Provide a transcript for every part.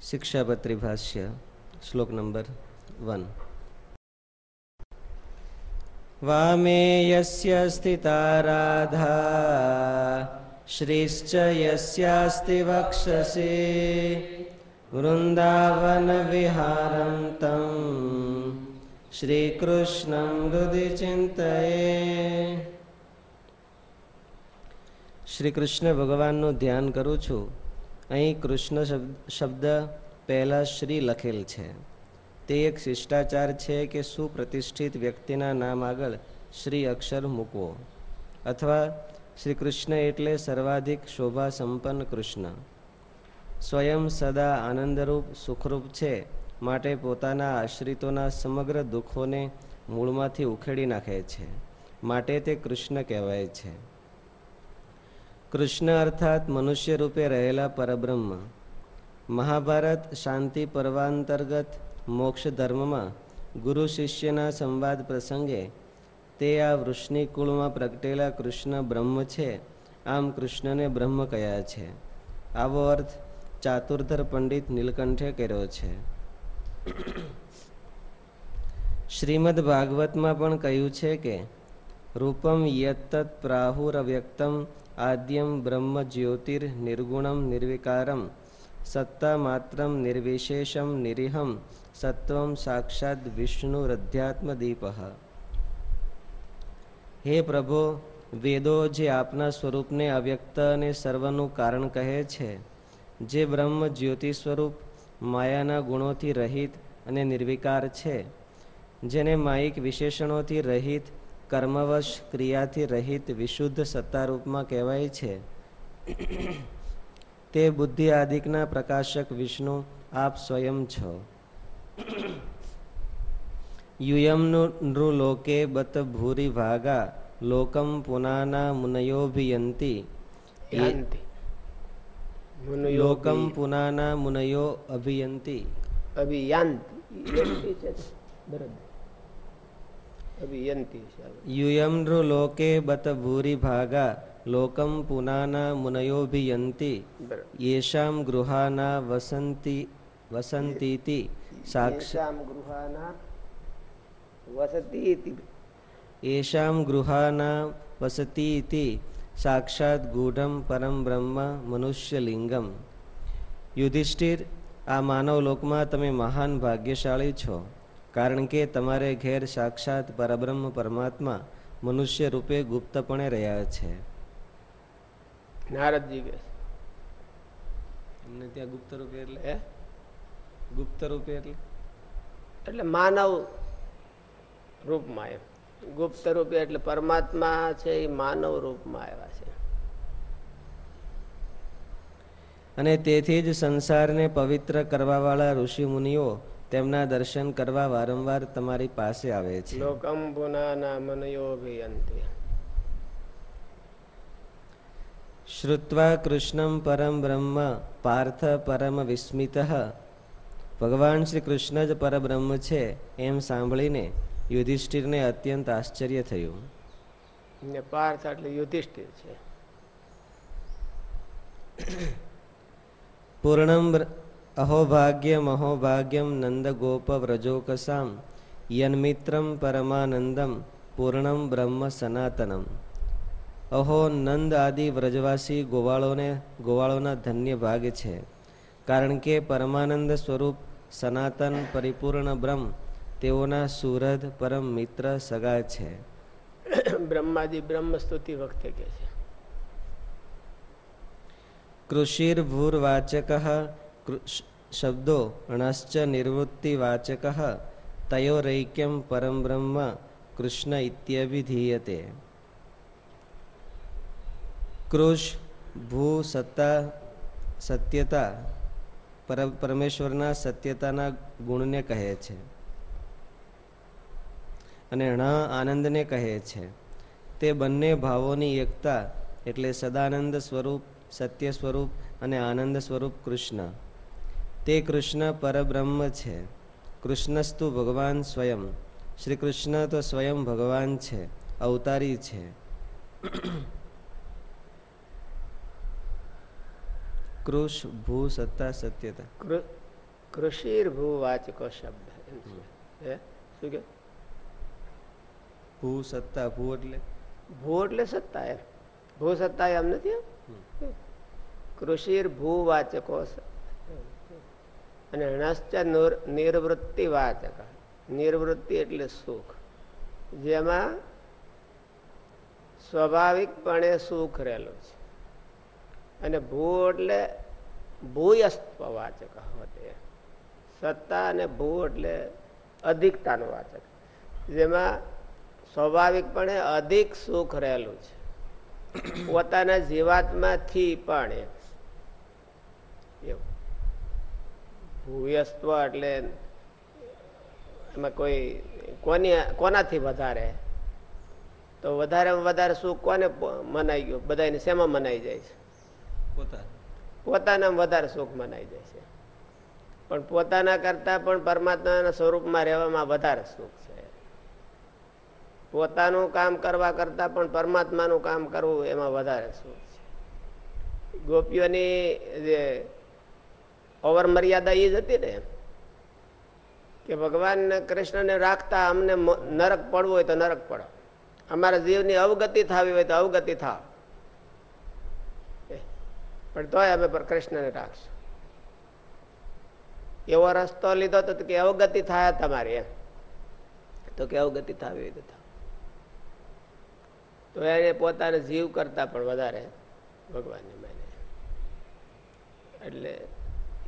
શિક્ષાપત્રી ભાષ્ય શ્લોક number one વામે યસ્ય સ્થિતા રાધા શ્રીશ્ચ યસ્યાસ્તિ વક્ષસે વૃંદાવન વિહારમ તમ શ્રીકૃષ્ણમ હૃદય ચિંતયે શ્રી ભગવાનનું ધ્યાન કરું છું। અહીં કૃષ્ણ શબ્દ પહેલાં શ્રી લખેલ છે. તે એક શિષ્ટાચાર છે કે સુપ્રતિષ્ઠિત વ્યક્તિના નામ આગળ શ્રી અક્ષર મૂકવો. અથવા શ્રી કૃષ્ણ એટલે સર્વાધિક શોભા સંપન્ન કૃષ્ણ. સ્વયં સદા આનંદરૂપ, સુખરૂપ છે, માટે પોતાના આશ્રિતોના સમગ્ર દુઃખોને મૂળમાંથી ઉખેડી નાખે છે. માટે તે કૃષ્ણ કહેવાય છે. કૃષ્ણ અર્થાત મનુષ્ય રૂપે રહેલા પરબ્રહ્મ, મહાભારત શાંતિ પર્વાંતર્ગત મોક્ષ ધર્મમાં ગુરુ શિષ્યના સંવાદ પ્રસંગે તે આ વૃષ્ણિ કુળમાં પ્રગટેલા કૃષ્ણ બ્રહ્મ છે, આમ કૃષ્ણને બ્રહ્મ કયા છે? આવો અર્થ ચાતુર્ધર પંડિત નીલકંઠે કર્યો છે. શ્રીમદ ભાગવતમાં પણ કહ્યું છે કે રૂપમ યત્તત પ્રાહુરવ્યક્તમ આદ્યમ બ્રહ્મ જ્યોતિર નિર્ગુણમ નિર્વિકારમ સત્તા માત્રમ નિર્વિશેષમ નિરીહમ સત્વમ સાક્ષાત વિષ્ણુરધ્યાત્મ દીપ હે પ્રભો વેદો જે આપના સ્વરૂપને અવ્યક્ત અને સર્વનું કારણ કહે છે જે બ્રહ્મ જ્યોતિ સ્વરૂપ માયાના ગુણોથી રહિત અને નિર્વિકાર છે જેને માયિક વિશેષણોથી રહિત કર્મવશ ક્રિયાથી રહિત વિશુદ્ધ સત્તારૂપમાં કહેવાય છે. તે બુદ્ધિ આદિકના પ્રકાશક વિષ્ણુ આપ સ્વયં છો. યુયમ નૃલોકે બત ભૂરી ભાગા લોકમ પુનાના મુનયોભિયંતી. લોકમ પુનાના મુનયો અભિયંતી. અભિયાન બરાબર. યુયમૃ લોકે બત ભૂરી ભાગા લોકમ પુનાના મુનયોભિયંતિ યેષામ ગૃહાના વસંતી વસંતીતિ સાક્ષામ ગૃહાના વસતીતિ યેષામ ગૃહાના વસતીતિ સાક્ષાત ગૂઢમ પરમ બ્રહ્મ મનુષ્યલિંગમ યુધિષ્ઠિર આ માનવ લોકમાં તમે મહાન ભાગ્યશાળી છો। કારણ કે તમારે ઘેર સાક્ષાત પરબ્રહ્મ પરમાત્મા મનુષ્ય રૂપે ગુપ્તપણે રહ્યા છે. નારદજી કે એમને ત્યાં ગુપ્ત રૂપે એટલે ગુપ્ત રૂપે એટલે? એટલે માનવ રૂપમાં એમ. ગુપ્ત રૂપે એટલે પરમાત્મા છે એ માનવ રૂપમાં આવ્યા છે. અને તેથી જ સંસારને પવિત્ર કરવા વાળા ઋષિ મુનિઓ તેમના દર્શન કરવા વારંવાર તમારી પાસે આવે છે. લોકમ પુનાના મનયોભિયંતે શ્રુત્વા કૃષ્ણમ પરમ બ્રહ્મ પાર્થ પરમ વિસ્મિત. ભગવાન શ્રી કૃષ્ણ જ પરબ્રહ્મ છે એમ સાંભળીને યુધિષ્ઠિરને અત્યંત આશ્ચર્ય થયું. પાર્થ એટલે યુધિષ્ઠિર છે. પૂર્ણમ અહોભાગ્યમ અહોભાગ્યમ નંદગોપ વ્રજોકસામ યન્મિત્રમ પરમાનંદમ પૂર્ણમ બ્રહ્મ સનાતનમ અહો નંદ આદિ વ્રજવાસી ગોવાળોને ગોવાળોના ધન્ય ભાગ છે કારણ કે પરમાનંદ સ્વરૂપ સનાતન પરિપૂર્ણ બ્રહ્મ તેઓના સુરદ પરમ મિત્ર સગા છે બ્રહ્માદિ બ્રહ્મ સ્તુતિ વખતે કે છે કૃષિર્ભૂર્વાચક શબ્દો ણશ્ચ નિવૃત્તિવાચક તયોરૈક્યમ પરમ બ્રહ્મ કૃષ્ણ ઇત્યભિધીયતે કૃષ ભૂ સત્તા સત્યતા પરમેશ્વરના સત્યતાના ગુણને કહે છે અને ણ આનંદને કહે છે। તે બંને ભાવોની એકતા એટલે સદાનંદ સ્વરૂપ, સત્ય સ્વરૂપ અને આનંદ સ્વરૂપ કૃષ્ણ. તે કૃષ્ણ પરબ્રહ્મ છે. કૃષ્ણસ્તુ ભગવાન સ્વયં. શ્રી કૃષ્ણ તો સ્વયં ભગવાન છે અવતારી છે. કૃષ ભૂ સત્તા સત્યતા. કૃષિર ભૂવાચકો શબ્દ હે? શું કે ભૂ સત્તા ભૂ એટલે? ભૂ એટલે સત્તા એમ. ભૂ સત્તા એમ નથી કૃષિર ભૂવાચકો અને હણશ્ચ નિર્વૃત્તિ વાચક. નિર્વૃત્તિ એટલે સુખ. જેમાં સ્વાભાવિકપણે સુખ રહેલું છે. અને ભૂ એટલે ભૂયસ્ત્વ વાચક હોતે. સત્તા અને ભૂ એટલે અધિકતાનું વાચક. જેમાં સ્વાભાવિકપણે અધિક સુખ રહેલું છે. પોતાના જીવાત્માથી પણ એમ. એવું ભૂયસ્ત્વ એટલે એમાં કોઈ કોની કોનાથી વધારે? તો વધારેમાં વધારે સુખ કોને મનાઈ ગયું? બધાને શેમાં મનાઈ જાય છે? પોતા પોતાના વધારે સુખ મનાઈ જાય છે. પણ પોતાના કરતા પણ પરમાત્માના સ્વરૂપમાં રહેવામાં વધારે સુખ છે. પોતાનું કામ કરવા કરતા પણ પરમાત્માનું કામ કરવું એમાં વધારે સુખ છે. ગોપીઓની જે ઓવર મર્યાદા એ જ હતી ને. કે ભગવાન કૃષ્ણને રાખતા અમને નરક પડવું હોય તો નરક પડો. અમારા જીવની અવગતિ થવી હોય તો અવગતિ થાવ. પણ તોય અમે કૃષ્ણને રાખશું. એવો રસ્તો લીધો તો કે અવગતિ થાય તમારી એમ. તો કે અવગતિ થવી હોય તો થાવ. તો એને પોતાને જીવ કરતા પણ વધારે ભગવાનને માને. એટલે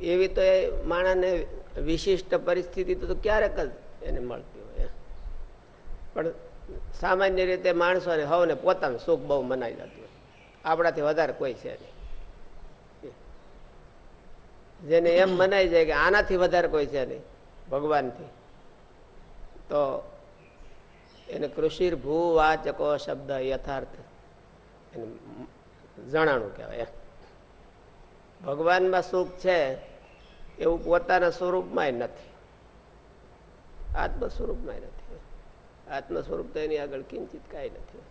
એવી તો એ માણસને વિશિષ્ટ પરિસ્થિતિ તો ક્યારેક જ એને મળતી હોય પણ સામાન્ય રીતે માણસોને હવને પોતાનું સુખ બહુ મનાઈ જતું હોય. આપણાથી વધારે કોઈ છે નહીં. જેને એમ મનાઈ જાય કે આનાથી વધારે કોઈ છે નહીં, ભગવાનથી, તો એને કૃષિર ભૂવાચકો શબ્દ યથાર્થ એને જણાણું કહેવાય. ભગવાનમાં સુખ છે એવું પોતાના સ્વરૂપમાં નથી. આત્મ સ્વરૂપમાં નથી. આત્મ સ્વરૂપ તો એની આગળ કિંચિત કાંઈ નથી.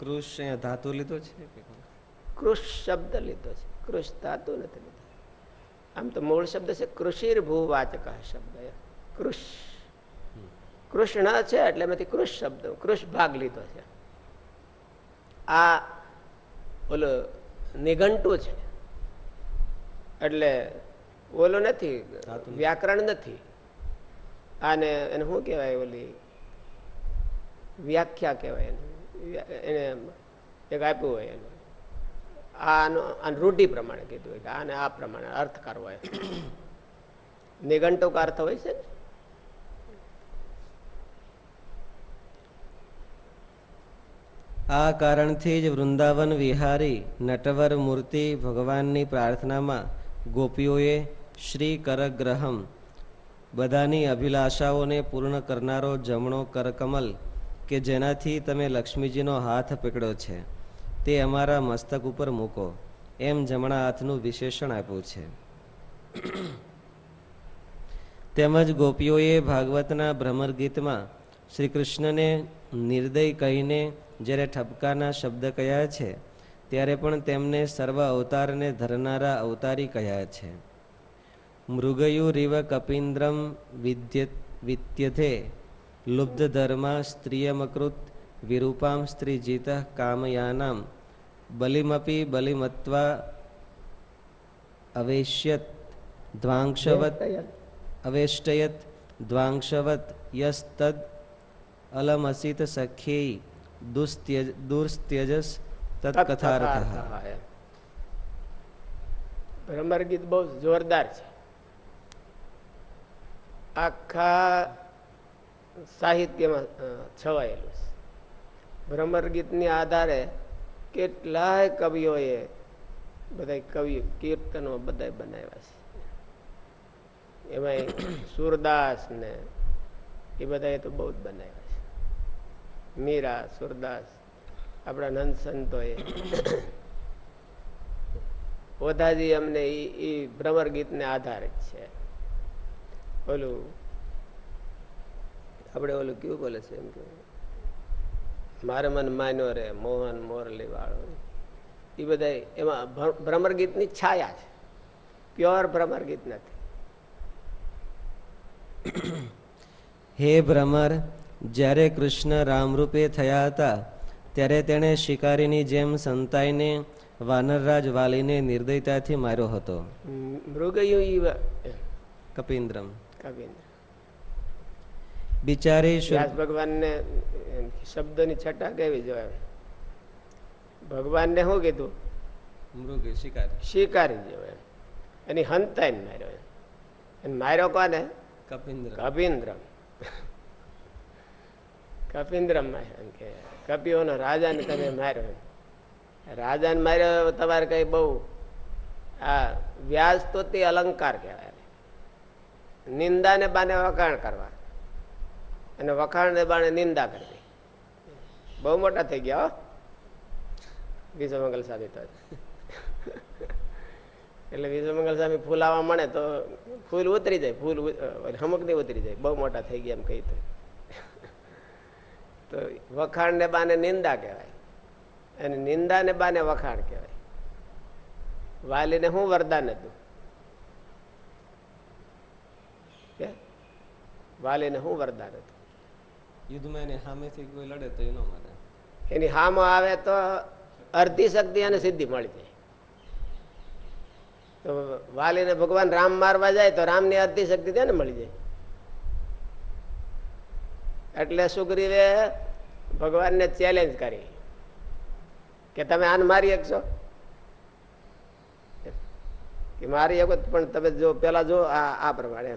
કૃષ અહીંયા ધાતુ લીધો છે કૃષ શબ્દ લીધો છે. કૃષ ધાતુ નથી લીધો. આમ તો મૂળ શબ્દ છે કૃષિર ભૂવાચક શબ્દ. કૃષ. કૃષ્ણ છે એટલે એમાંથી કૃષ શબ્દ કૃષ ભાગ લીધો છે. આ ઓલો નિઘંટુ છે. એટલે ઓલો નથી વ્યાકરણ નથી. આને એને શું કહેવાય ઓલી? વ્યાખ્યા કહેવાય એને. એને એક આપ્યું હોય એનું. આનો આને રૂઢિ પ્રમાણે કીધું હોય કે આને આ પ્રમાણે અર્થકાર હોય. નિઘંટુક અર્થ હોય છે ને? આ કારણથી જ વૃંદાવન વિહારી નટવર મૂર્તિ ભગવાનની પ્રાર્થનામાં ગોપીઓએ શ્રી કરગ્રહમ બધાની અભિલાષાઓને પૂર્ણ કરનારો જમણો કરકમલ કે જેનાથી તમે લક્ષ્મીજીનો હાથ પકડ્યો છે, તે અમારા મસ્તક ઉપર મૂકો, એમ જમણા હાથનું વિશેષણ આપ્યું છે. તેમજ ગોપીઓએ ભાગવતના ભ્રમર ગીતમાં શ્રી કૃષ્ણને નિર્દય કહીને જ્યારે ઠપકાના શબ્દ કહ્યા છે ત્યારે પણ તેમને સર્વ અવતારને ધરનારા અવતારી કહ્યા છે. મૃગયુરિવ કપિન્દ્રમ વિદ્યથે વિત્યથે લુબ્ધ ધર્મા સ્ત્રિયમકૃત વિરૂપામ સ્ત્રીજીત કામયાનામ બલિમપી બલિમત્વા અવેશ્યત ધ્વાંશવત અવેષ્ટયત. દ્વાંશવત યસ્તદ સખી દુસ્ત્યજ દુર્સ્ત્યજસ તત્કથાર્થ એમ. ભ્રમર ગીત બહુ જોરદાર છે આખા સાહિત્યમાં છવાયેલું છે ભ્રમર ગીતની આધારે કેટલાય કવિઓએ બધા કવિ કીર્તનો બધા બનાવ્યા છે એમાં સુરદાસ ને એ બધા તો બહુ જ બનાવ્યા મીરા, સુરદાસ, આપણા નંદ સંતોએ. ઓધાજી અમને એ ભ્રમર ગીતને આધારિત છે. ઓલું, આપણે ઓલું કયું બોલે છે એમ કે? મારે મન માન્યો રે, મોહન મોરલી વાળો એ બધા એમાં ભ્ર- ભ્રમર ગીતની છાયા છે. પ્યોર ભ્રમર ગીત નથી. હે ભ્રમર જ્યારે કૃષ્ણ રામરૂપે થયા હતા ત્યારે તેણે શિકારીની જેમ સંતાઈને વાનરરાજ વાલીને નિર્દયતાથી માર્યો હતો. મૃગયું કપિન્દ્રમ. કવિન્દ્ર બિચારી વ્યાસ ભગવાનને શબ્દની છટા કેવી જોઈએ ભગવાનને શું કીધું? મૃગ શિકારી. શિકારી જેવો એની હંતાઈને માર્યો માર્યો કોને? કપિન્દ્ર કપિન્દ્રમ. કપિન્દ્રમ માર્યો એમ કે, કપિઓનો રાજાને તમે માર્યો રાજાને માર્યો તમારે કઈ બહુ આ વ્યાજ તો તે અલંકાર કહેવાય. નિંદાને બાને વખાણ કરવા. અને વખાણને બાને નિંદા કરવી. બહુ મોટા થઈ ગયા વિશ્વમંગલ સ્વામી તો. એટલે વિશ્વમંગલ સ્વામી આવવા મળે તો ફૂલ ઉતરી જાય, ફૂલ હમક નહીં ઉતરી જાય. બહુ મોટા થઈ ગયા એમ કહી તો વખાણ ને બાને નિંદા કહેવાય. અને નિંદા ને બાને વખાણ કહેવાય. વાલીને હું વરદાન હતું કે વાલીને શું વરદાન હતું યુદ્ધમાં એની સામેથી કોઈ લડે તો એનો મારે એની હામો આવે તો અર્ધી શક્તિ અને સિદ્ધિ મળી જાય. તો વાલીને ભગવાન રામ મારવા જાય તો રામની અર્ધી શક્તિ તેને મળી જાય. એટલે સુગ્રીવે ભગવાનને ચેલેન્જ કરી કે તમે આને મારી શકશો? કે મારી શકો પણ તમે જો, પેલા જો આ પ્રમાણે.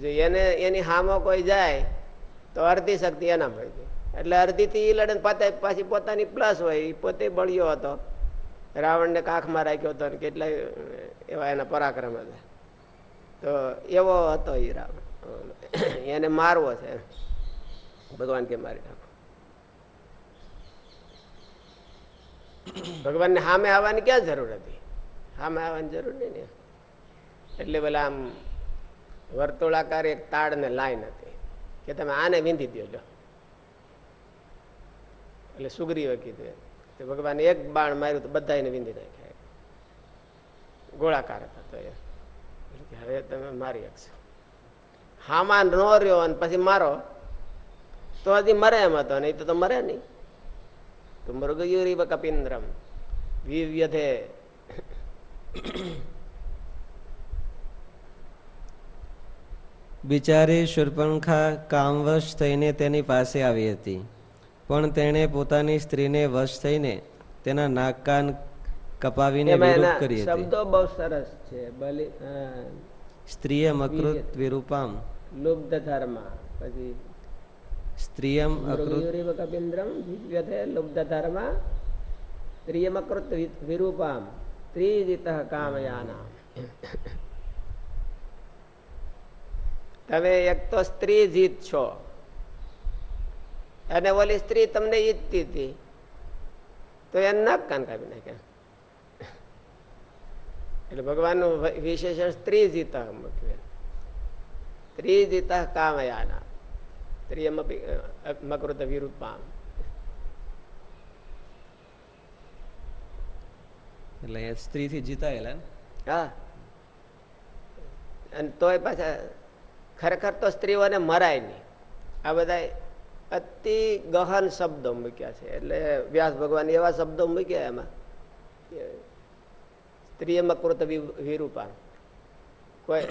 જો એને, એની હામો કોઈ જાય તો અડધી શક્તિ એના મળી એટલે અડધી એ લડે પાતા પાછી પોતાની પ્લસ હોય એ પોતે બળ્યો હતો. રાવણને કાંખમાં રાખ્યો હતો ને કેટલાય એવા એના પરાક્રમ હતા. તો એવો હતો એ રાવણ. એને મારવો છે. ભગવાન કે મારી નાખો. ભગવાનને સામે આવવાની ક્યાં જરૂર હતી? સામે આવવાની જરૂર નહીં ને. એટલે પેલા આમ વર્તુળાકાર એક તાડ ને લાઈન હતી કે તમે આને વીંધી દો જો એટલે સુગ્રીવે કીધું. તો ભગવાન એક બાણ માર્યું તો બધાને વીંધી નાખ્યા. ગોળાકાર હતા તો એ હવે તમે મારી શકશો. હામાં ન રહ્યો અને પછી મારો તો હજી મરે એમ હતો નહીં તો મરે નહીં. તો મૃગયુરી કપિન્દ્રમ વિવ્યધે બિચારી શુરપંખા કામવશ થઈને તેની પાસે આવી હતી. પણ તેણે પોતાની સ્ત્રીને વશ થઈને તેના નાક કાન કપાવીને વિરૂપ કરી હતી. શબ્દો બહુ સરસ છે બલી સ્ત્રીએ મકૃત વિરૂપામ. લુબ્ધ ધર્મ પછી સ્ત્રીયમ કપિન્દ્રમ લુબ્ધ ધર્મ ત્રિયમકૃત વિરૂપામ ત્રિજિત કામયાના તમે એક તો સ્ત્રી જીત છો અને ઓલી સ્ત્રી તમને ઈચ્છતી હતી તો એને નાક કાન કાપી નાખ્યા એટલે ભગવાનનું વિશેષણ સ્ત્રી જીત મૂક્યું સ્ત્રી જીત કામયાના ત્રિયમપી મકૃત વિરૂપામ એટલે સ્ત્રી સ્ત્રીથી જીતાયેલા? હા. અને તોય પાછા ખરેખર તો સ્ત્રીઓને મરાય નહીં. આ બધા અતિ ગહન શબ્દો મૂક્યા છે. એટલે વ્યાસ ભગવાન એવા શબ્દો મૂક્યા એમાં સ્ત્રીએ મકૃત વિરૂપા કોઈ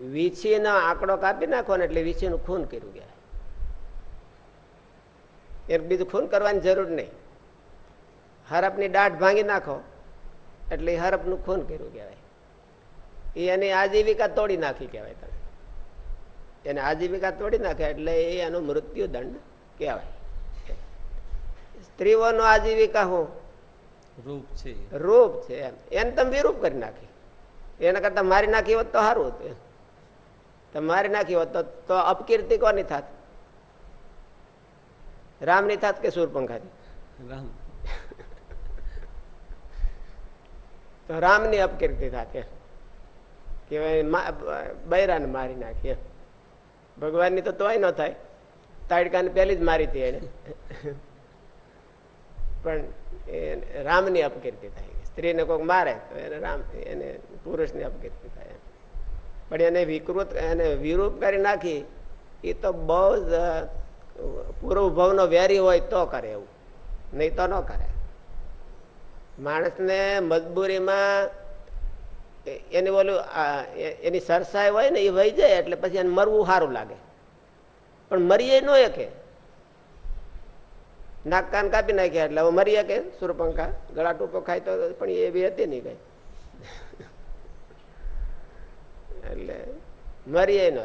વીછીનો આંકડો કાપી નાખો ને એટલે વીછીનું ખૂન કર્યું ગયા. એક બીજું ખૂન કરવાની જરૂર નહીં. હરપની દાઢ ભાંગી નાખો એટલે હરપનું ખૂન કર્યું કહેવાય. એ એની આજીવિકા તોડી નાખી કહેવાય તમે એને આજીવિકા તોડી નાખે એટલે એ એનો મૃત્યુ દંડ કહેવાય. સ્ત્રીઓનો આજીવિકા હું? રૂપ છે. રૂપ છે એમ. એને તમે વિરૂપ કરી નાખી. એના કરતા મારી નાખી હોત તો સારું હતું તમે મારી નાખી હોત તો તો અપકીર્તિ કોની થાત? રામની થાત કે સૂરપંખાની? રામ. તો રામની અપકીર્તિ થાતે કે બૈરાને મારી નાખી એમ. ભગવાનની તો તોય ન થાય. તાડકાને પહેલી જ મારી હતી એને. પણ એ રામની અપકીર્તિ થાય. સ્ત્રીને કોઈક મારે તો એને રામ એને પુરુષની અપકીર્તિ થાય. પણ એને વિકૃત એને વિરૂપ કરી નાખી એ તો બહુ જ પૂર્વ ભાવનો વેરી હોય તો કરે એવું. નહીં તો ન કરે. માણસને મજબૂરીમાં એની ઓલું એની સરસાઈ હોય ને એ વહી જાય એટલે પછી એને મરવું સારું લાગે. પણ મરીએ ન કે નાક કાન કાપી નાખ્યા એટલે હવે મરી કે સુરપંખા. ગળા ટૂંકો ખાય તો પણ એવી હતી નહીં કઈ. એટલે મરીએ ન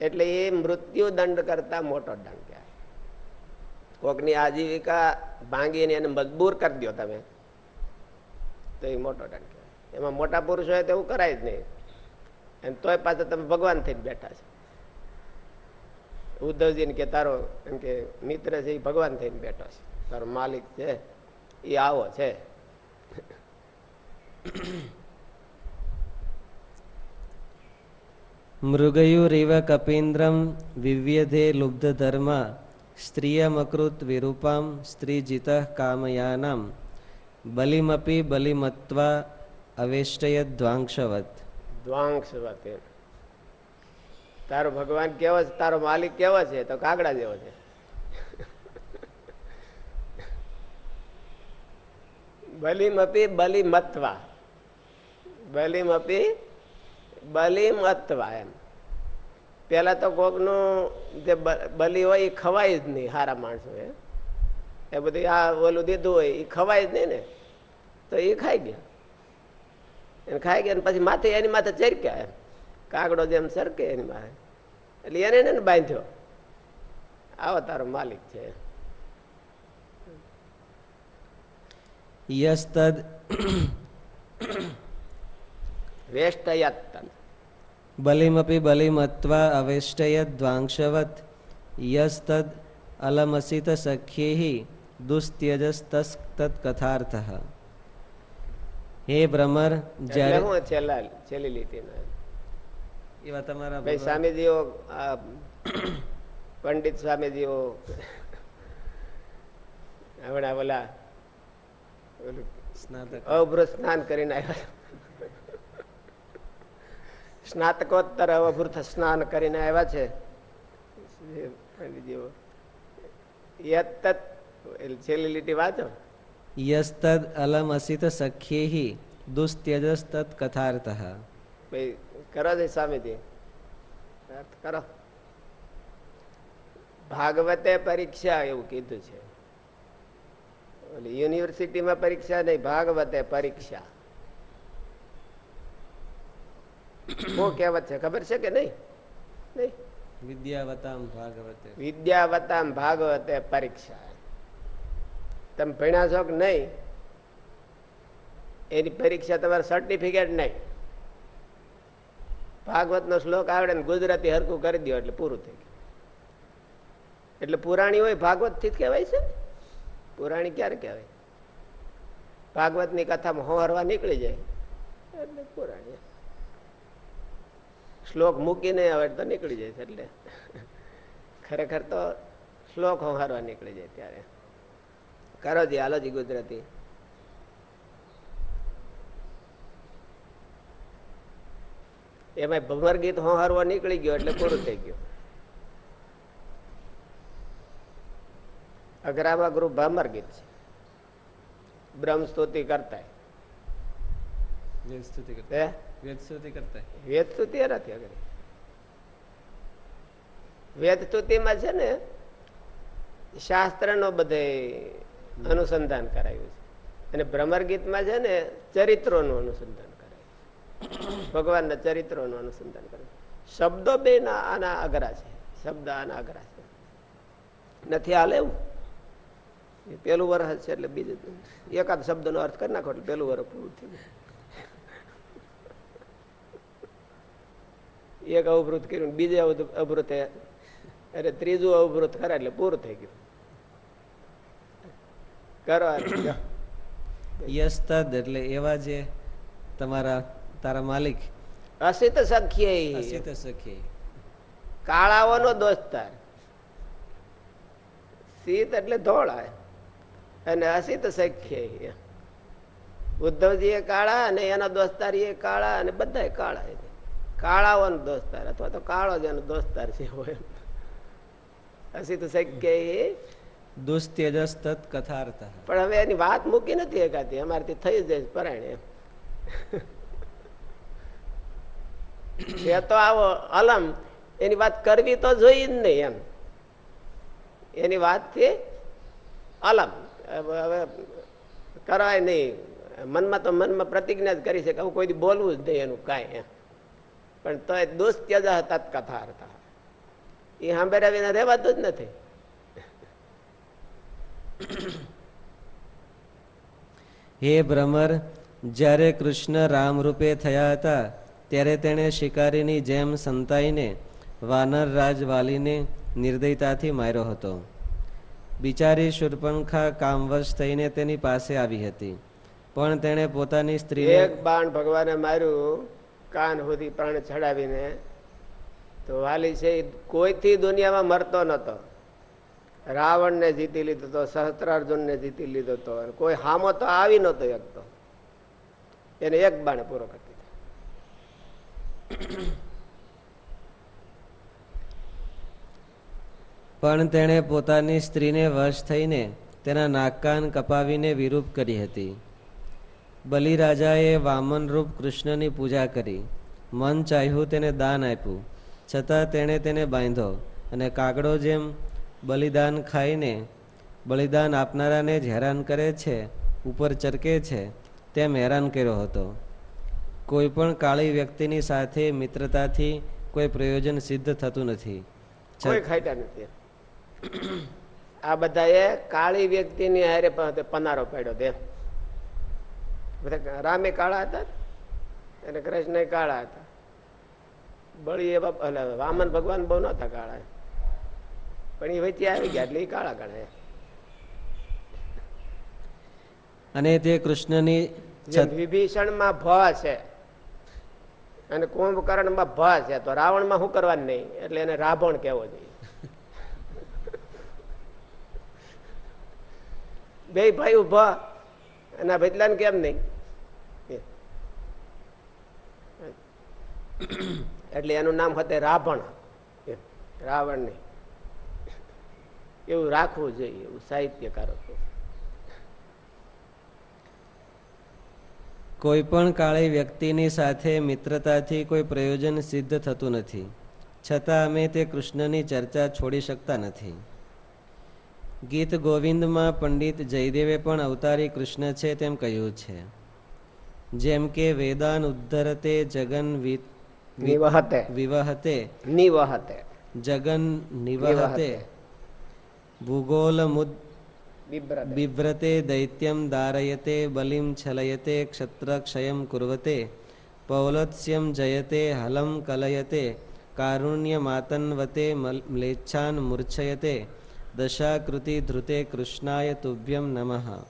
એટલે એ મૃત્યુ દંડ કરતા મોટો દંડ કહેવાય. કોકની આજીવિકા ભાંગીને એને મજબૂર કરી દો તમે. તો એ મોટો દંડ કહેવાય. એમાં મોટા પુરુષ હોય તો એવું કરાય જ નહીં. અને તોય પાછા તમે ભગવાન થઈને બેઠા છે. ઉદ્ધવજી ને કે તારો, એમ કે મિત્ર છે એ ભગવાન થઈને બેઠો છે. તારો માલિક છે, એ આવો છે. મૃગયુરીવ કપીન્દ્રમ વિવ્યધે લુબ્ધ ધર્મ સ્ત્રિયમકૃત વિરૂપામ સ્ત્રીજીત કામયાનામ બલિમપી બલિમત્વા અવેષ્ટય દ્વાંક્ષવત તારો ભગવાન કેવો છે તારો માલિક કેવો છે તો કાગડા જેવો છે બલિમપી બલિમત્વા બલિમપી બલિમત્વા એમ. પેલા તો કોકનું જે બલી હોય એ ખવાય જ નહીં સારા માણસો એ એ બધું આ ઓલું દીધું હોય એ ખવાય જ નહીં ને. તો એ ખાઈ ગયા. એને ખાઈ ગયા પછી માથે એની માથે ચરક્યા એમ. કાગડો જેમ સરકે એની માથે. એટલે એને એને બાંધ્યો. આવો તારો માલિક છે. યસ્તદ વેષ્ટયત બલિમપી બલિમત્વા અવેષ્ટય દ્વાંશવત યસ્તદ અલમસિત સખ્યે દુસ્ત્યજસ્તત્કથાર્થ હે ભ્રમર જ્યારે હું છેલ્લા છેલ્લી લીટી એવા તમારા ભાઈ સ્વામીજીઓ પંડિત સ્વામીજીઓ હમણાં ઓલા સ્નાન કરીને આવ્યા. સ્નાતકોત્તર અવભૃત સ્નાન કરીને આવ્યા છે. છેલ્લી લીટી વાંચો. યસ્તદ અલમસિત સખ્યૈ દુસ્ત્યજસ્તત્કથાર્થ ભાઈ કરો છે સ્વામીજી. અર્થ કરો. ભાગવતે પરીક્ષા એવું કીધું છે. યુનિવર્સિટીમાં પરીક્ષા નહીં ભાગવતે પરીક્ષા. શું કહેવત છે ખબર છે કે નહીં નહીં વિદ્યાવતામ ભાગવતે વિદ્યાવતામ ભાગવતે પરીક્ષા તમે ભણ્યા છો કે નહીં એની પરીક્ષા તમારે સર્ટિફિકેટ નહીં ભાગવત નો શ્લોક આવડે ને ગુજરાતી હરકું કરી દો એટલે પૂરું થઈ ગયું. એટલે પુરાણી હોય ભાગવતથી જ કહેવાય છે ને? પુરાણી ક્યારે કહેવાય? ભાગવતની કથામાં હોહરવા નીકળી જાય. એટલે પુરાણી. શ્લોક મૂકીને હવે તો નીકળી જાય છે એટલે. ખરેખર તો શ્લોક હોહારવા નીકળી જાય ત્યારે. કરો જી હાલો જી ગુજરાતી. એમાં ભમર ગીત હોહારવા નીકળી ગયો એટલે પૂરું થઈ ગયું. અઘરામાં ગુરુ ભમર ગીત છે. બ્રહ્મ સ્તુતિ કરતા સ્તુતિ કરતા. વેદ સ્તુતિ છે ને શાસ્ત્ર નો બધે અનુસંધાન કરાયું છે. અને ભ્રમર ગીતમાં છે ને, ચરિત્રોનું અનુસંધાન કરાયું ભગવાનના ચરિત્રોનું અનુસંધાન કરાયું શબ્દો બે ના આના અઘરા છે. શબ્દ આના અઘરા છે. નથી હાલ એવું? પેલું વર્ષ છે એટલે બીજું એકાદ શબ્દનો અર્થ કરી નાખો એટલે પેલું વર્ષ પૂરું થઈ ગયું. એક અવભૃત કર્યું બીજે અવભૃતે અરે ત્રીજું અવભૃત કરે એટલે પૂરું થઈ ગયું. કરો આ રીતે. યસ્તદ એટલે એવા જે તમારા તારા માલિક. અસિત સખ્ય અસિત સખ્ય કાળાઓનો દોસ્તાર શીત એટલે ધોળા અને અસિત સખ્ય ઉદ્ધવજી એ કાળા અને એના દોસ્તારી એ કાળા અને બધા કાળા. કાળાઓનો દોસ્તાર અથવા તો કાળો જ એનો દોસ્તાર છે હોય હસી તો શક્ય એ. કથાર્થ. પણ હવે એની વાત મૂકી નથી એકાતી અમારાથી થઈ જાય પરાયણ એ તો આવો અલમ એની વાત કરવી તો જોઈ જ નહીં એમ. એની વાતથી અલમ. હવે કરવાય કરાય નહીં. મનમાં તો મનમાં પ્રતિજ્ઞા જ કરી છે કે હું કોઈ બોલવું જ નહીં એનું કાંઈ એમ. પણ તો એ દુસ્ત્યજ હતા કથા હતા. એ સાંભળ્યા વિના રહેવાતું જ નથી. હે ભ્રમર જ્યારે કૃષ્ણ રામ રૂપે થયા હતા ત્યારે તેણે શિકારીની જેમ સંતાઈને વાનર રાજ વાલીને નિર્દયતાથી માર્યો હતો. બિચારી શુરપંખા કામવશ થઈને તેની પાસે આવી હતી. પણ તેણે પોતાની સ્ત્રી એક બાણ ભગવાને માર્યું કાન સુધી પ્રાણ ચડાવીને, તો વાલી છે કોઈથી દુનિયામાં મરતો નતો. રાવણને જીતી લીધો તો સહસ્ત્રાર્જુનને જીતી લીધો હતો કોઈ હામો તો આવી નતો એકતો એને એક બાણે પૂરો કરી પણ તેણે પોતાની સ્ત્રીને વશ થઈને તેના નાકકાન કપાવીને વિરૂપ કરી હતી. બલિરાજાએ વામનરૂપ કૃષ્ણની પૂજા કરી. મન ચાહ્યું તેને દાન આપ્યું. છતાં તેણે તેને બાંધ્યો અને કાગડો જેમ બલિદાન ખાઈને બલિદાન આપનારાને જ હેરાન કરે છે, ઉપર ચરકે છે, તેમ હેરાન કર્યો હતો. કોઈ પણ કાળી વ્યક્તિની સાથે મિત્રતાથી કોઈ પ્રયોજન સિદ્ધ થતું નથી. આ બધાએ કાળી વ્યક્તિની હારે પનારો પાડ્યો તે બધા રામે કાળા હતા અને કૃષ્ણ કાળા હતા. બળી એવા એટલે વામન ભગવાન બહુ નતા કાળા. પણ એ વચ્ચે આવી ગયા એટલે એ કાળા ગણાય. અને તે કૃષ્ણની વિભીષણમાં ભ છે. અને કુંભકર્ણમાં ભ છે. તો રાવણમાં શું કરવાનું નહીં? એટલે એને રાવણ કહેવો જોઈએ. બે ભાઈ ઊભા. અને ભજલાને કેમ નહીં? એટલે એનું નામ હતું રાવણ. રાવણ એવું રાખવું જોઈએ, એવું સાહિત્યકારો કોઈ પણ કાળી વ્યક્તિની સાથે મિત્રતાથી કોઈ પ્રયોજન સિદ્ધ થતું નથી. છતાં અમે તે કૃષ્ણની ચર્ચા છોડી શકતા નથી. ગીત ગોવિંદમાં પંડિત જયદેવે પણ અવતારી કૃષ્ણ છે તેમ કહ્યું છે. જેમ કે વેદાન ઉદ્ધરતે જગન નિવહતે વિવહતે નિવહતે જગન નિવહતે. ભૂગોલ મુદ બિભ્રતે. દૈત્યમ દારયતે બલિમ છલયતે ક્ષત્રક્ષયમ કુર્વતે પૌલત્સ્યમ જયતે હલમ કલયતે કારુણ્યમાતન્વતે મલ- મ્લેચ્છાન મૂર્છયતે દશાકૃતિ ધૃતે કૃષ્ણાય તુભ્યમ નમઃ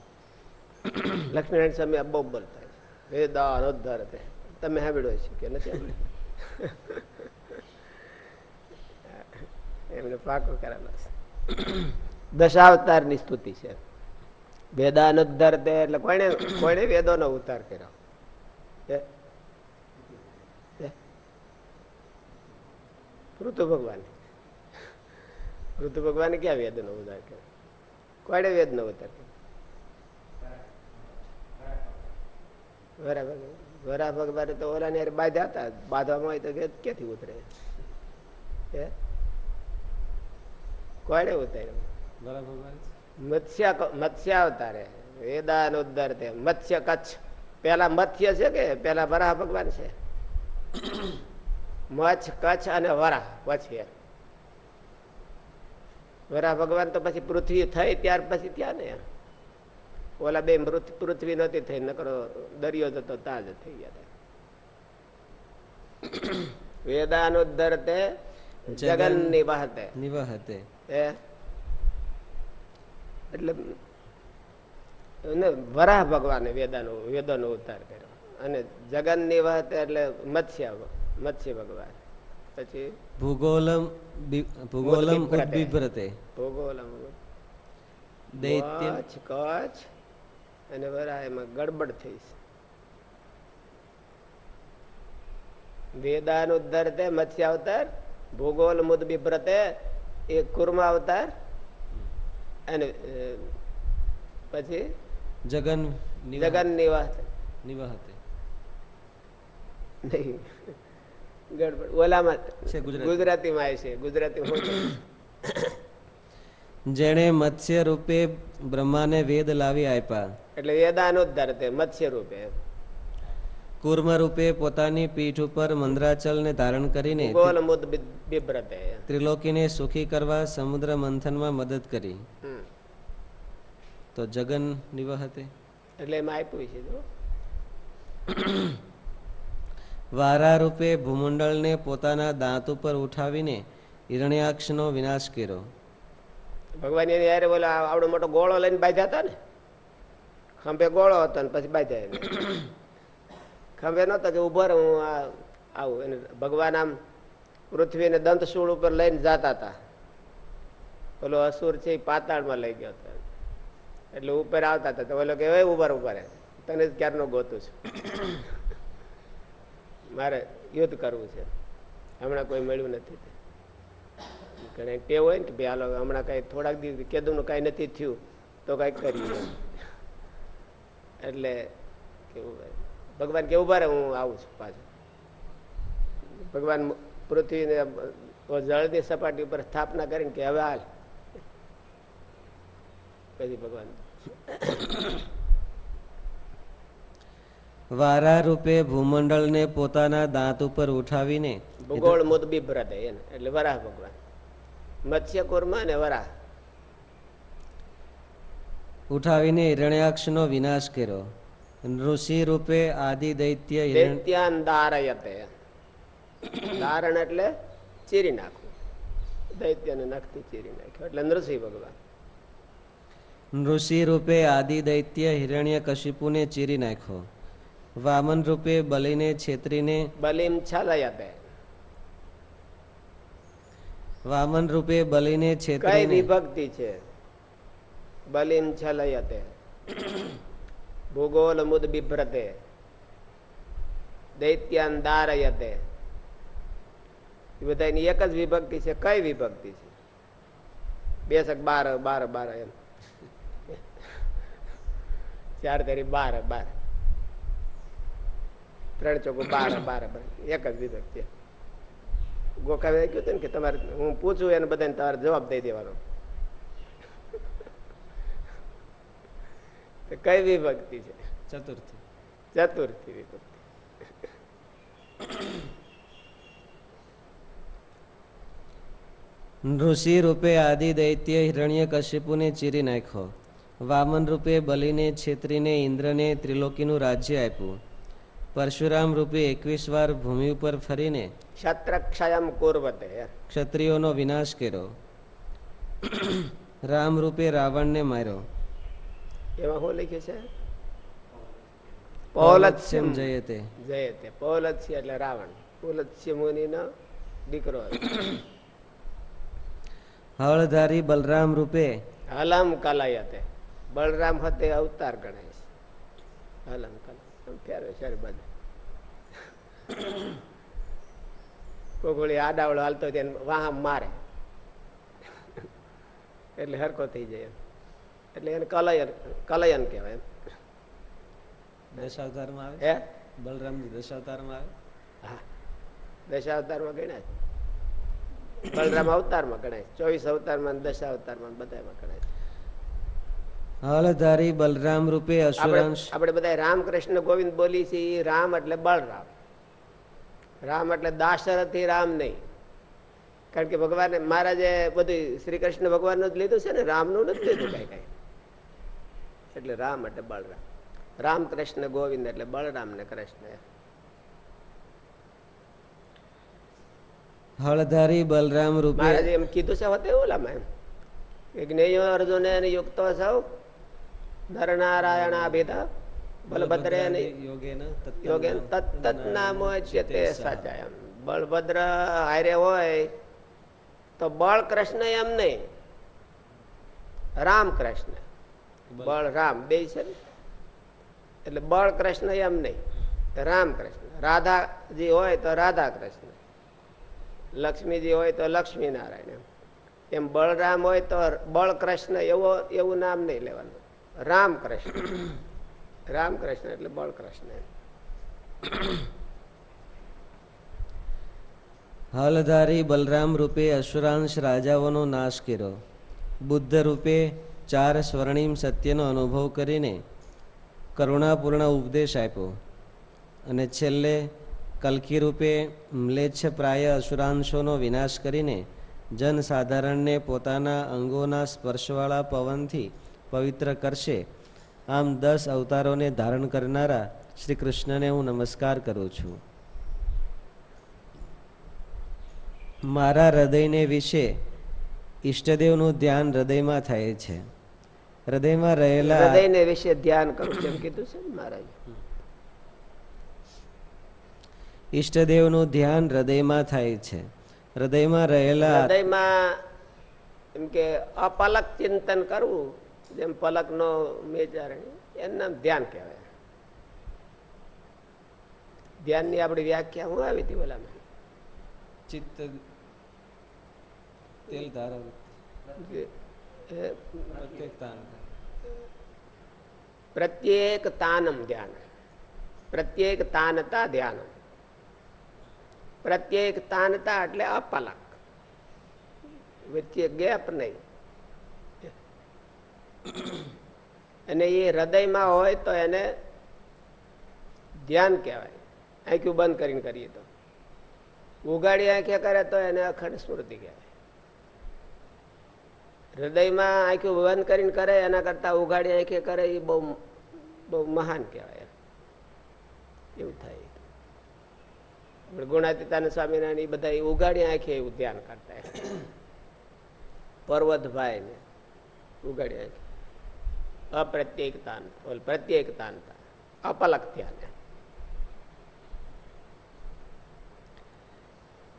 લક્ષ્મીનારાયણ સ્વામી આ બહુ બોલતા વેદા વેદાન તમે સાંભળ્યો છે કે નથી? એમને પાકો કરેલો છે. દશાવતારની સ્તુતિ છે. વેદાન ઉદ્ધાર તે એટલે કોને કોણે વેદોનો ઉદ્ધાર કર્યો? ઋતુ ભગવાન. ઋતુ ભગવાને ક્યાં વેદનો ઉદ્ધાર કર્યો? કોણે વેદનો ઉદ્ધાર કર્યો? બરાબર. વરા ભગવાન તો ઓલા ને બાંધ્યા હતા. બાંધવામાં હોય તો ક્યાંથી ઉતરે? હે? કોને ઉતાર્યો? મત્સ્ય મત્સ્ય અવતારે. વેદાન ઉદ્ધાર તે મત્સ્ય કચ્છ. પેલા મત્સ્ય છે કે? પેલા વરાહ ભગવાન છે. મચ્છ કચ્છ અને વરાહ પછી વરાહ ભગવાન તો પછી પૃથ્વી થઈ ત્યાર પછી ત્યાં ને ઓલા બે મૃત- પૃથ્વી નહોતી થઈ નકરો દરિયો જતો તાજ થઈ ગયા હતા. વેદાનુદ્ધર તે જગન નિવાહતે. નિવાહતે. એટલે વરાહ ભગવાને વેદાનો વેદોનો ઉદ્ધાર કર્યો. અને જગન નિવાહતે એટલે મત્સ્ય મત્સ્ય ભગવાન. પછી ભૂગોલમ ભૂગોલમ ભૂગોલમ દૈત્ય કચ્છ. અને વરા એમાં ગડબડ થઈ છે. વેદાનુદ્ધર તે મત્સ્ય અવતાર ભૂગોલ મુદ બિભ્રતે એ કુર્મા અવતાર અને પછી જગન જગન નિવાસ નિવાહતે. નહીં. ગડબડ. ઓલામાં છે ગુજરાતી. ગુજરાતીમાં આવે છે. ગુજરાતી જેણે મત્સ્ય રૂપે બ્રહ્માને વેદ લાવી આપ્યા. એટલે તે મત્સ્ય રૂપે કુર્મ રૂપે પોતાની પીઠ ઉપર મંદ્રાચલને ધારણ કરીને ત્રિલોકીને સુખી કરવા સમુદ્ર મંથનમાં મદદ કરી. તો જગન નિવહતે. એટલે એમાં આપ્યું છે વારા રૂપે ભૂમંડળને પોતાના દાંત ઉપર ઉઠાવીને હિરણ્યાક્ષનો વિનાશ કર્યો. ભગવાન એની યારે બોલો આવડો મોટો ગોળો લઈને બાંધ્યા હતા ને. ખંભે ગોળો હતો ને પછી બાંધ્યા ખંભે નતો કે ઊભો રહું, હું આવું. એને ભગવાન આમ પૃથ્વીને દંતશૂળ ઉપર લઈને જતા હતા. પેલો અસુર છે એ પાતાળમાં લઈ ગયો હતો. એટલે ઉપર આવતા હતા. તો બોલો કે હવે ઊભા ઉભર ઊભા રહે તને જ ક્યારનો ગોતું છું. મારે યુદ્ધ કરવું છે. હમણાં કોઈ મળ્યું નથી. ઘણા ટેવ હોય ને કે ભાઈ હાલો હમણાં કઈ થોડાક દિવસ કેદું કઈ નથી થયું તો કંઈક કરીએ એટલે કેવું ભગવાન કે ઊભા રહે હું આવું છું પાછું. ભગવાન પૃથ્વીને જળની સપાટી ઉપર સ્થાપના કરીને કે હવે હાલ. પછી ભગવાન. વારા રૂપે ભૂમંડળને પોતાના દાંત ઉપર ઉઠાવીને ભૂગોળ મુદબી બિભ્રત એને એટલે વરાહ ભગવાન. મત્સ્ય કુર્મા ને વરાહ. ઉઠાવીને હિરણ્યાક્ષનો વિનાશ કર્યો. ઋષિ રૂપે આદિ દૈત્ય દૈત્યાન દારયતે દારણ એટલે ચીરી નાખવું. દૈત્યને નખથી ચીરી નાખ્યો. એટલે નૃસિંહ ભગવાન. નૃષિ રૂપે આદિ દૈત્ય હિરણ્ય કશિપુને ચીરી નાખ્યો. વામન રૂપે બલીને છેતરીને બલીમ છલયતે. વામન રૂપે બલિને કઈ વિભક્તિ છે? બલિન છલયતે. ભૂગોલ મુદ બિભ્રતે. દૈત્યાન દારયતે. બધાની એક જ વિભક્તિ છે. કઈ વિભક્તિ છે? બેસક બાર બાર બાર એમ. ચાર તારી બાર બાર. ત્રણ ચોકો બાર બાર બાર. એક જ વિભક્તિ ગોકાવે કહ્યું હતું ને કે તમારે હું પૂછું એને બધાને તમારે જવાબ દઈ દેવાનો. કઈ વિભક્તિ છે? ચતુર્થી. ચતુર્થી વિભક્તિ. ઋષિ રૂપે આદિ દૈત્ય હિરણ્ય કશ્યપુને ચીરી નાખ્યો. વામન રૂપે બલિને છેતરીને ઇન્દ્રને ત્રિલોકીનું રાજ્ય આપ્યું. પરશુરામ રૂપે એકવીસ વાર ભૂમિ ઉપર ફરીને શત્રક્ષયમ કુર્વતે. ક્ષત્રિયોનો વિનાશ કર્યો. રામ રૂપે રાવણને માર્યો. એમાં શું લખ્યું છે? પૌલત્સ્યમ જયતે. જયતે. પૌલત્સ્ય એટલે રાવણ. પૌલત્સ્ય મુનિનો દીકરો. હળધારી બલરામ રૂપે હલમ કલયતે. બલરામ હતે અવતાર ગણાય છે. હલમ કલા ફેરવે બધે. કોગોળી આડાવડો હાલતો તેને વાહ મારે. એટલે હરકો થઈ જાય એટલે એને કલયન કલયન કહેવાય દશાવતારમાં આવે? હે? બલરામજી દશાવતારમાં આવે? હા. દશાવતારમાં ગણાય. બલરામ અવતારમાં ગણાય. ચોવીસ અવતારમાં દશાવતારમાં બધામાં ગણાય. હાલધારી બલરામ રૂપે અસુરાંશ. આપણે બધા રામકૃષ્ણ ગોવિંદ બોલી છે રામ એટલે બળરામ રામ એટલે દાશરથી રામ નહીં. કારણ કે ભગવાને મહારાજે બધું શ્રી કૃષ્ણ ભગવાનનું જ લીધું છે ને રામનું નથી લીધું કઈ કઈ. એટલે રામ એટલે બળરામ. રામ કૃષ્ણ ગોવિંદ એટલે બળરામ ને કૃષ્ણ. હળધારી બલરામ રૂપે મહારાજે એમ કીધું છે હોતે ઓલામાં એમ. જ્ઞેયો અર્જુને યુક્તો સૌ. નરનારાયણ ભેદા બલભદ્રે યોગેન યોગેન તત્તત છે તે સાચા એમ બળભદ્ર હારે હોય તો બળ કૃષ્ણ એમ નહીં રામ કૃષ્ણ બળ રામ બે છે ને એટલે બળ કૃષ્ણ એમ નહીં રામ કૃષ્ણ રાધાજી હોય તો રાધા કૃષ્ણ લક્ષ્મીજી હોય તો લક્ષ્મી નારાયણ એમ. એમ બળરામ હોય તો બળ કૃષ્ણ એવો એવું નામ નહીં લેવાનું. રામ કૃષ્ણ રામ કૃષ્ણ એટલે બળકૃષ્ણ. હલધારી બલરામ રૂપે અસુરાંશ રાજાઓનો નાશ કર્યો. બુદ્ધ રૂપે ચાર સ્વર્ણિમ સત્યનો અનુભવ કરીને કરુણાપૂર્ણ ઉપદેશ આપ્યો. અને છેલ્લે કલકી રૂપે મ્લેચ્છ પ્રાય અસુરાંશોનો વિનાશ કરીને જનસાધારણને પોતાના અંગોના સ્પર્શવાળા પવનથી પવિત્ર કરશે આમ દસ અવતારોને ધારણ કરનારા શ્રી કૃષ્ણને હું નમસ્કાર કરું છું. મારા હૃદયને વિશે ઈષ્ટદેવનું ધ્યાન હૃદયમાં થાય છે. હૃદયમાં રહેલા હૃદયને વિશે ધ્યાન કરું એમ કીધું છે મહારાજ. ઈષ્ટદેવનું ધ્યાન હૃદયમાં થાય છે. હૃદયમાં રહેલા હૃદયમાં એમ કે અપલક ચિંતન કરવું જેમ પલક નો મેચારણી એનું નામ ધ્યાન કહેવાય. ધ્યાનની આપણી વ્યાખ્યા હું આવી હતી ઓલામાં ચિત્ત તેલ ધારો જે, એ, પ્રત્યેકતા પ્રત્યેક તાનમ ધ્યાન. પ્રત્યેક તાનતા ધ્યાન પ્રત્યેક તાનતા એટલે અપલક. વચ્ચે ગેપ નહીં. અને એ હૃદયમાં હોય તો એને ધ્યાન કહેવાય. આંખ્યું બંધ કરીને કરીએ તો. ઉગાડી આંખે કરે તો એને અખંડ સ્મૃતિ કહેવાય. હૃદયમાં આંખ્યું બંધ કરીને કરે, એના કરતા ઉગાડી આંખે કરે, એ બહુ બહુ મહાન કહેવાય એવું થાય. આપણે સ્વામિનારાયણ એ બધા એ ઉઘાડી આંખે એવું ધ્યાન કરતા પર્વતભાઈ ને ઉગાડી આંખે. અપ્રત્યેકતાન પ્રત્યેકતા પ્રત્યેકતાનતા અપલક ધ્યાન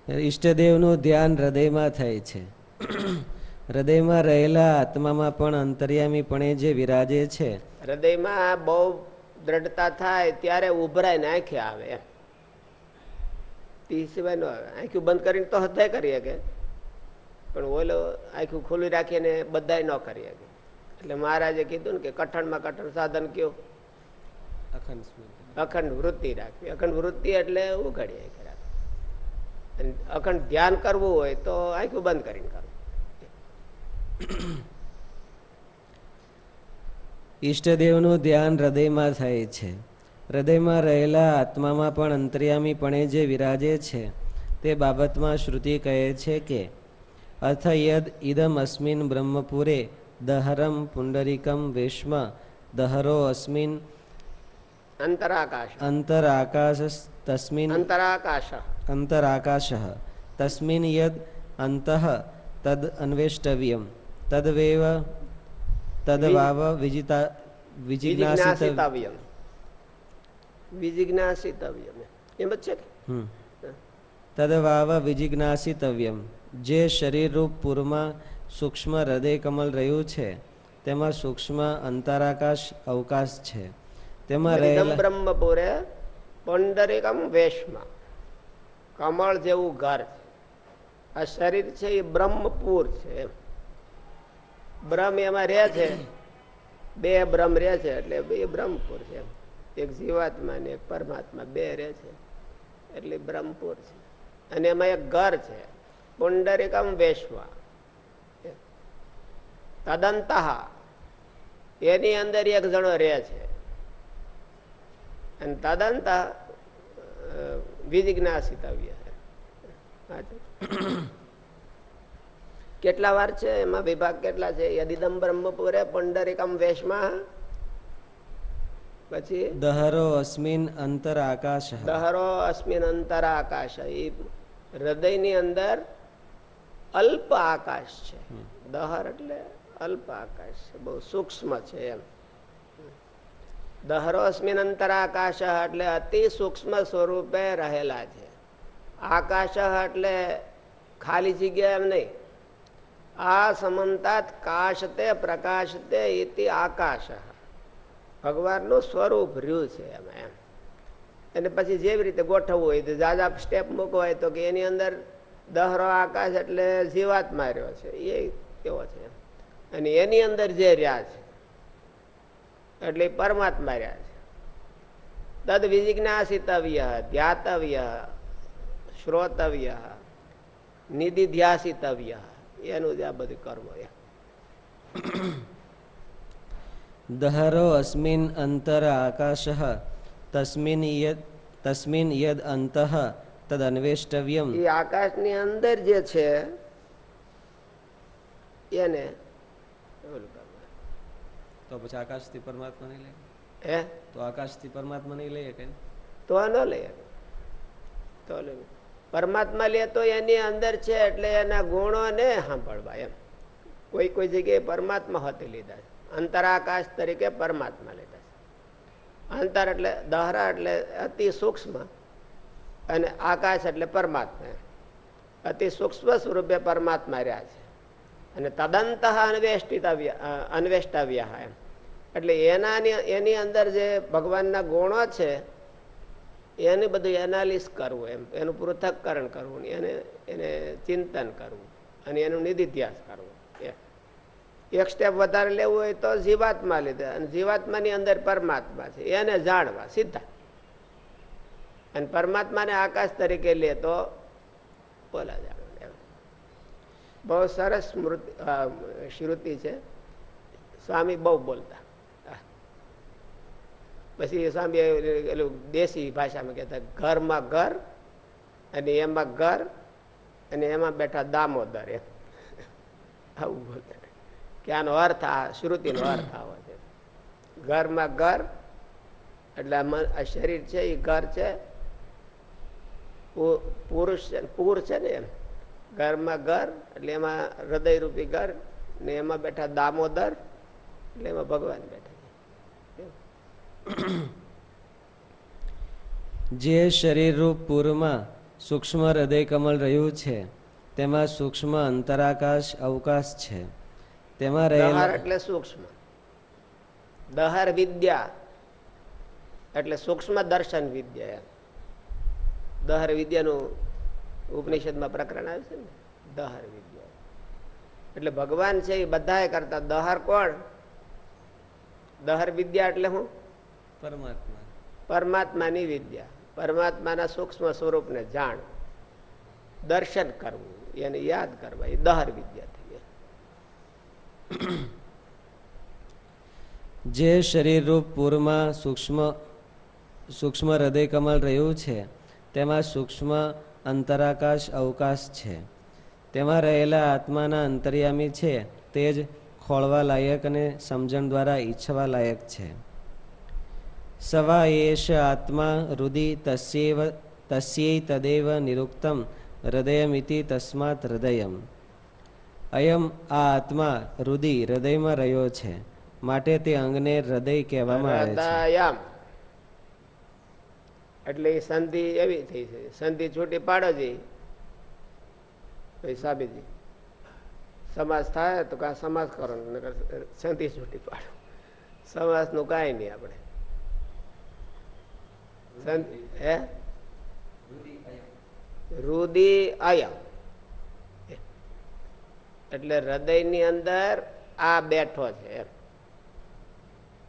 ઈષ્ટદેવનું ધ્યાન હૃદયમાં થાય છે. હૃદયમાં રહેલા આત્મામાં પણ અંતર્યામીપણે જે વિરાજે છે. હૃદયમાં બહુ દ્રઢતા થાય ત્યારે ઉભરાઈને આંખે આવે તે સિવાય નો આવે. આંખ્યું બંધ કરીને તો હૃદય કરી કે પણ ઓલો આંખ્યું ખુલ્લી રાખીને બધાય ન કરી શકે. એટલે મહારાજે કીધું ને કે કઠણમાં કઠણ સાધન કયો. અખંડ વૃત્તિ રાખવી. અખંડ વૃત્તિ એટલે ઉઘાડી આંખે રાખવી. અને અખંડ ધ્યાન કરવું હોય તો આંખું બંધ કરીને કરવું. ઈષ્ટદેવનું ધ્યાન હૃદયમાં થાય છે. હૃદયમાં રહેલા આત્મામાં પણ અંતર્યામીપણે જે વિરાજે છે તે બાબતમાં શ્રુતિ કહે છે કે અથ યદ ઇદમ અસ્મિન બ્રહ્મપુરે દહરમ પુંડરીકમ વેશ્મ દહરો અસ્મિન અંતરાકાશ અંતરાકાશ તસ્મિન અંતરાકાશ અંતરાકાશ તસ્મિન યદ અંતઃ તદ અન્વેષ્ટવ્યમ તદવેવ તદવાવ વિજિતા વિજિજ્ઞાસિત વિજિજ્ઞાસિતવ્યમ વિજિજ્ઞાસિતવ્યમ એમ જ છે કે તદવાવ વિજિજ્ઞાસિતવ્યમ જે શરીરરૂપ પૂરમાં સૂક્ષ્મ હૃદય કમલ રહ્યું છે. તેમાં સૂક્ષ્મ અંતરાકાશ અવકાશ છે. તેમાં રહેલા બ્રહ્મપુરે પંડરીકમ વેશમાં. કમળ જેવું ઘર આ શરીર છે એ બ્રહ્મપુર છે બ્રહ્મ એમાં રહે છે. બે બ્રહ્મ રહે છે એટલે બે બ્રહ્મપુર છે એક જીવાત્મા ને એક પરમાત્મા બે રહે છે. એટલે બ્રહ્મપુર છે. અને એમાં એક ઘર છે. પુંડરીકમ વેશમાં. તદંત. એની અંદર એક જણો રહે છે. અને તદંત વિજિજ્ઞાસિતવ્ય કેટલા વાર છે? એમાં વિભાગ કેટલા છે? યદિદમ બ્રહ્મપુરે પંડરિકમ વેશમાં. પછી? દહરો અસ્મિન અંતર આકાશ દહરો અસ્મિન અંતર આકાશ એ હૃદયની અંદર અલ્પ આકાશ છે. દહર એટલે અલ્પ આકાશ છે. બહુ સૂક્ષ્મ છે એમ. દહરોસ્મિન અંતરાકાશ એટલે અતિ સૂક્ષ્મ સ્વરૂપે રહેલા છે. આકાશ એટલે ખાલી જગ્યા એમ નહીં. આ સમંતાત કાશતે પ્રકાશતે ઇતિ આકાશ. ભગવાનનું સ્વરૂપ રહ્યું છે એમ એમ. અને પછી જેવી રીતે ગોઠવવું હોય તો જાજા સ્ટેપ મૂકવાય તો કે એની અંદર દહરો આકાશ એટલે જીવાત માર્યો છે. એ કેવો છે અને એની અંદર જે રહ્યા છે એટલે પરમાત્મા રહ્યા છે. તદ વિજિજ્ઞાસિતવ્ય ધ્યાતવ્ય શ્રોતવ્ય નિધિધ્યાસિતવ્ય. એનું જ આ બધું કર્મ દહરો અસ્મિન અંતર આકાશ તસ્મિન યદ તસ્મિન યદ અંતઃ તદ અન્વેષ્ટવ્યમ. એ આકાશની અંદર જે છે એને. તો પછી આકાશથી પરમાત્મા નહીં લે? હે? તો આકાશથી પરમાત્મા નહીં લઈએ કે? તો આ ન લઈએ તો લે. પરમાત્મા લે તો એની અંદર છે એટલે એના ગુણોને સાંભળવા એમ. કોઈ કોઈ જગ્યાએ પરમાત્મા હોતી લીધા છે. અંતરાકાશ તરીકે પરમાત્મા લીધા છે. અંતર એટલે દહરા એટલે અતિ સૂક્ષ્મ અને આકાશ એટલે પરમાત્મા અતિ સૂક્ષ્મ સ્વરૂપે પરમાત્મા રહ્યા છે. અને તદંત અન્વેષ્ટિતવ્ય અન્વેષ્ટવ્ય એમ. એટલે એનાની, એની અંદર જે ભગવાનના ગુણો છે, એને બધું એનાલિસ કરવું એમ. એનું પૃથક્કરણ કરવું એને એને ચિંતન કરવું અને એનું નિધિધ્યાસ કરવું એક સ્ટેપ વધારે લેવું હોય તો જીવાત્મા લીધે. અને જીવાત્માની અંદર પરમાત્મા છે. એને જાણવા, સીધા. અને પરમાત્માને આકાશ તરીકે લે તો બોલા એમ. બહુ સરસ સ્મૃતિ શ્રુતિ છે. સ્વામી બહુ બોલતા. પછી સ્વામી એલું દેશી ભાષામાં કહેતા, ઘરમાં ઘર અને એમાં ઘર અને એમાં બેઠા દામોદર. એમ. આવું બોલતા. કે આનો અર્થ આ શ્રુતિનો અર્થ આવો છે. ઘરમાં ઘર, એટલે આ શરીર છે એ ઘર છે. પુરુષ છે, પૂર છે ને એમ. ઘરમાં ઘર એટલે એમાં હૃદયરૂપી ઘર ને એમાં બેઠા દામોદર એટલે એમાં ભગવાન બેઠા જે શરીરરૂપ પૂરમાં સૂક્ષ્મ હૃદય કમળ રહ્યું છે તેમાં સૂક્ષ્મ અંતરાકાશ અવકાશ છે. તેમાં રહેલા એટલે સૂક્ષ્મ. દહાર વિદ્યા એટલે સૂક્ષ્મ દર્શન વિદ્યા. દહર વિદ્યાનું ઉપનિષદમાં પ્રકરણ આવે છે ને? દહર વિદ્યા. એટલે ભગવાન છે એ બધાએ કરતા દહર કોણ? દહર વિદ્યા એટલે હું? પરમાત્મા. પરમાત્માની વિદ્યા. પરમાત્માના સૂક્ષ્મ સ્વરૂપને જાણ. દર્શન કરવું એને યાદ કરવા. એ દહર વિદ્યા થઈ જે શરીરરૂપ પૂરમાં સૂક્ષ્મ સૂક્ષ્મ હૃદય કમલ રહ્યું છે તેમાં સૂક્ષ્મ અંતરાકાશ અવકાશ છે. તેમાં રહેલા આત્માના અંતર્યામી છે તે જ ખોળવા લાયક અને સમજણ દ્વારા ઈચ્છવા લાયક છે. સવા એશ આત્મા રુદિ તસ્યૈવ તસ્યૈ તદેવ નિરુક્તમ હૃદયમિતિ તસ્માત હૃદયમ. અયમ આ આત્મા હૃદય હૃદયમાં રહ્યો છે. માટે તે અંગને હૃદય કહેવામાં આવે છે. એટલે એ સંધિ એવી થઈ છે. સંધિ છૂટી પાડો જઈ સાબીજી સમાસ થાય તો કા સમાસ કરો સંધિ છૂટી પાડો. સમાસનું કાંઈ નહીં આપણે. હે? રુધિ અયમ એટલે હૃદયની અંદર આ બેઠો છે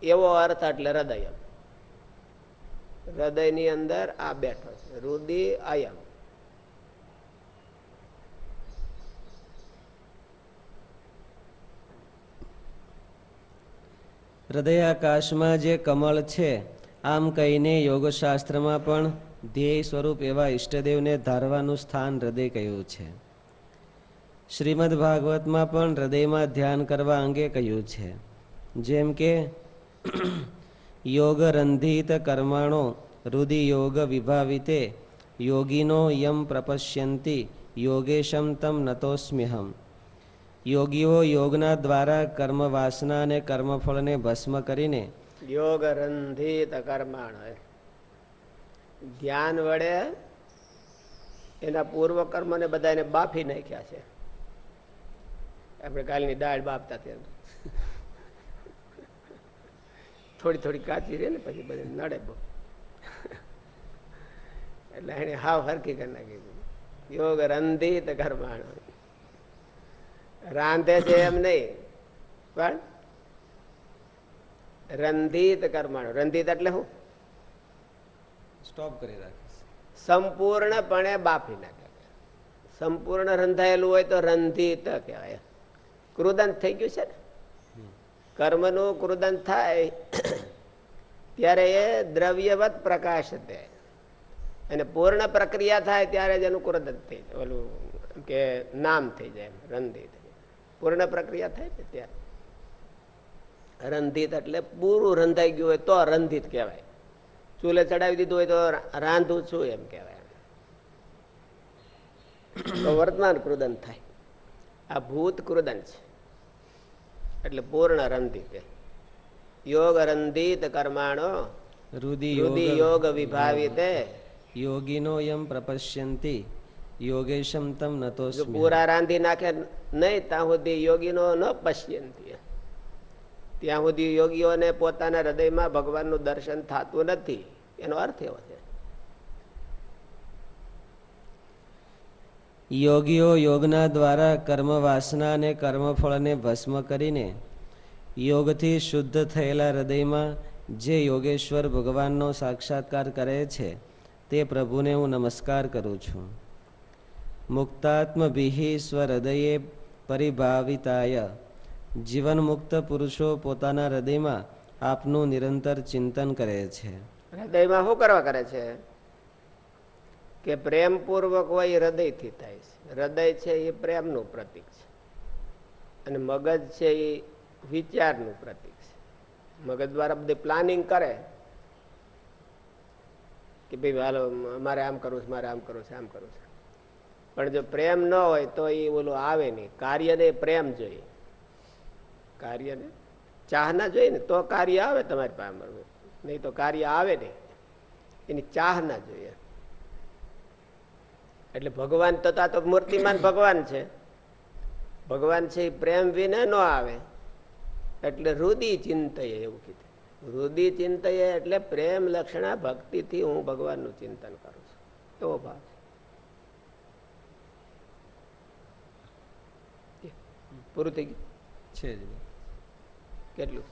એવો અર્થ એટલે હૃદય હૃદયની અંદર આ બેઠો છે. રુદિ અયમ. હૃદયાકાશમાં જે કમળ છે, આમ કહીને યોગશાસ્ત્રમાં પણ ધ્યેય સ્વરૂપ એવા ઈષ્ટદેવને ધારવાનું સ્થાન હૃદય કહ્યું છે. શ્રીમદ ભાગવતમાં પણ હૃદયમાં ધ્યાન કરવા અંગે કહ્યું છે. જેમ કે યોગ રંધિત કર્માણો હૃદય યોગ વિભાવિતે યોગીનો યમ પ્રપશ્યંતી, યોગેશમ તમ નતોસ્મ્યહમ. યોગીઓ યોગના દ્વારા કર્મ વાસના અને કર્મફળને ભસ્મ કરીને યોગ રંધિત કર્માણ ધ્યાન વડે એના પૂર્વ કર્મને બધાને બાફી નાખ્યા છે. આપણે કાલની દાળ બાફતા ત્યાં થોડી થોડી કાચી રહે ને પછી બધી નડે બહુ. એટલે એને હાવ હરકી કરી નાખી યોગ રંધી તો કર્માણ રાંધે છે એમ નહીં. પણ રંધિત કર્માણું રંધિત એટલે શું સ્ટોપ કરી રાખીશ સંપૂર્ણપણે બાફી નાખે. સંપૂર્ણ રંધાયેલું હોય તો રંધિત કહેવાય. ક્રુદંત થઈ ગયું છે ને? કર્મનું કૃદન થાય, ત્યારે એ દ્રવ્યવત પ્રકાશ દે અને પૂર્ણ પ્રક્રિયા થાય ત્યારે જ એનું કૃદન થઈ જાય. ઓલું કે નામ થઈ જાય, રંધિત. પૂર્ણ પ્રક્રિયા થાય ને ત્યારે. રંધિત એટલે પૂરું રંધાઈ ગયું હોય તો રંધિત કહેવાય. ચૂલે ચડાવી દીધું હોય તો રાંધું છું એમ કહેવાય. તો વર્તમાન કૃદન થાય. આ ભૂત કૃદન છે. એટલે પૂર્ણ રંધિત યોગ રંધિત કર્માણો રુધિ યોગ વિભાવિતે. યોગીનો યમ પ્રપશ્યંતિ. યોગેશમ તમ નતો પૂરા રાંધી નાખે નહીં ત્યાં સુધી યોગીનો ન પશ્યંતિ. ત્યાં સુધી યોગીઓને પોતાના હૃદયમાં ભગવાનનું દર્શન થતું નથી. એનો અર્થ એવો છે યોગીઓ યોગના દ્વારા કર્મ વાસના અને કર્મફળને ભસ્મ કરીને યોગથી શુદ્ધ થયેલા હૃદયમાં જે યોગેશ્વર ભગવાનનો સાક્ષાત્કાર કરે છે, તે પ્રભુને હું નમસ્કાર કરું છું. મુક્તાત્મ મુક્તાત્મભિહિ સ્વહૃદયે પરિભાવિતાય. જીવન મુક્ત પુરુષો પોતાના હૃદયમાં આપનું નિરંતર ચિંતન કરે છે. હૃદયમાં શું કરવા કરે છે? કે પ્રેમપૂર્વક હોય એ હૃદયથી થાય છે. હૃદય છે એ પ્રેમનું પ્રતીક છે. અને મગજ છે એ વિચારનું પ્રતીક છે. મગજ દ્વારા બધી પ્લાનિંગ કરે કે ભાઈ હાલો મારે આમ કરવું છે, મારે આમ કરવું છે, આમ કરવું છે. પણ જો પ્રેમ ન હોય તો એ ઓલું આવે નહીં. કાર્યને પ્રેમ જોઈએ. કાર્યને ચાહના જોઈએ ને, તો કાર્ય આવે તમારી પાસે નહીં તો કાર્ય આવે નહીં. એની ચાહના જોઈએ. એટલે ભગવાન તો આ તો મૂર્તિમાન ભગવાન છે. ભગવાન છે એ પ્રેમ વિને ન આવે. એટલે રુદિ ચિંતય એવું કીધું. રુદિ ચિંતય એટલે પ્રેમ લક્ષણા ભક્તિથી હું ભગવાનનું ચિંતન કરું છું. એવો ભાવ છે. પૂરું થઈ ગયું? છે જ. કેટલું?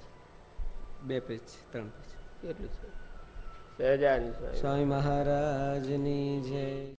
બે પેજ ત્રણ પેજ. કેટલું છે? સહજાન સ્વામી. મહારાજની જય